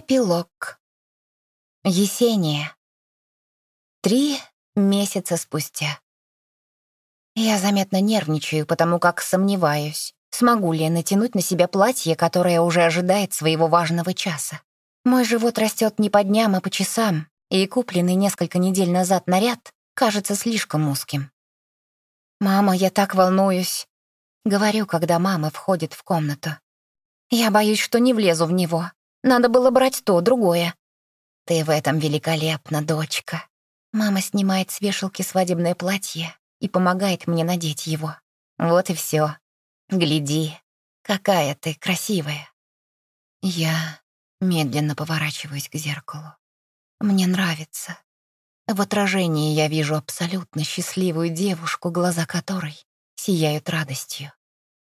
Эпилог. Есения. Три месяца спустя. Я заметно нервничаю, потому как сомневаюсь, смогу ли я натянуть на себя платье, которое уже ожидает своего важного часа. Мой живот растет не по дням, а по часам, и купленный несколько недель назад наряд кажется слишком узким. «Мама, я так волнуюсь», — говорю, когда мама входит в комнату. «Я боюсь, что не влезу в него. Надо было брать то, другое». «Ты в этом великолепна, дочка». Мама снимает с вешалки свадебное платье и помогает мне надеть его. Вот и все. Гляди, какая ты красивая. Я медленно поворачиваюсь к зеркалу. Мне нравится. В отражении я вижу абсолютно счастливую девушку, глаза которой сияют радостью.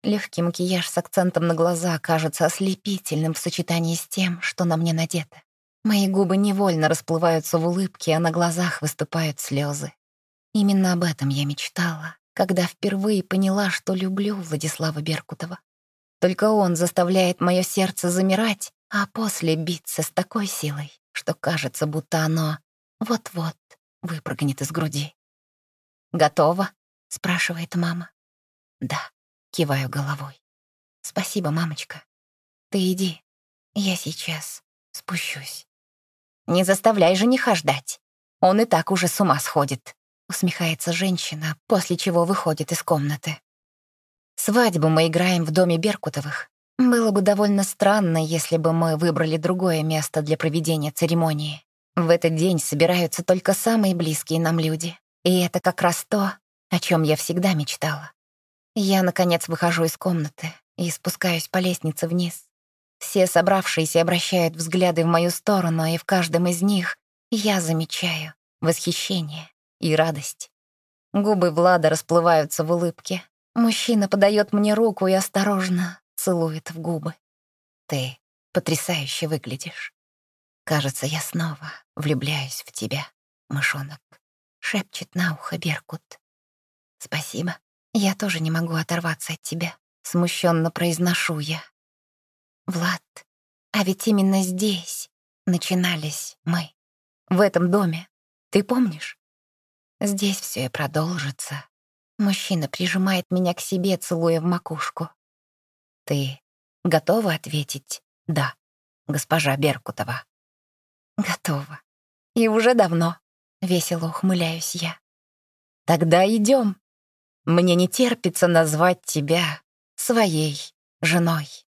Легкий макияж с акцентом на глаза кажется ослепительным в сочетании с тем, что на мне надето. Мои губы невольно расплываются в улыбке, а на глазах выступают слезы. Именно об этом я мечтала, когда впервые поняла, что люблю Владислава Беркутова. Только он заставляет мое сердце замирать, а после биться с такой силой, что кажется, будто оно вот-вот выпрыгнет из груди. «Готово?» — спрашивает мама. «Да». Киваю головой. «Спасибо, мамочка. Ты иди. Я сейчас спущусь». «Не заставляй жениха ждать. Он и так уже с ума сходит», — усмехается женщина, после чего выходит из комнаты. «Свадьбу мы играем в доме Беркутовых. Было бы довольно странно, если бы мы выбрали другое место для проведения церемонии. В этот день собираются только самые близкие нам люди. И это как раз то, о чем я всегда мечтала. Я, наконец, выхожу из комнаты и спускаюсь по лестнице вниз. Все собравшиеся обращают взгляды в мою сторону, и в каждом из них я замечаю восхищение и радость. Губы Влада расплываются в улыбке. Мужчина подает мне руку и осторожно целует в губы. Ты потрясающе выглядишь. Кажется, я снова влюбляюсь в тебя, мышонок. Шепчет на ухо Беркут. Спасибо. «Я тоже не могу оторваться от тебя», — смущенно произношу я. «Влад, а ведь именно здесь начинались мы, в этом доме. Ты помнишь? Здесь все и продолжится». Мужчина прижимает меня к себе, целуя в макушку. «Ты готова ответить «да», госпожа Беркутова?» «Готова. И уже давно», — весело ухмыляюсь я. «Тогда идем. Мне не терпится назвать тебя своей женой.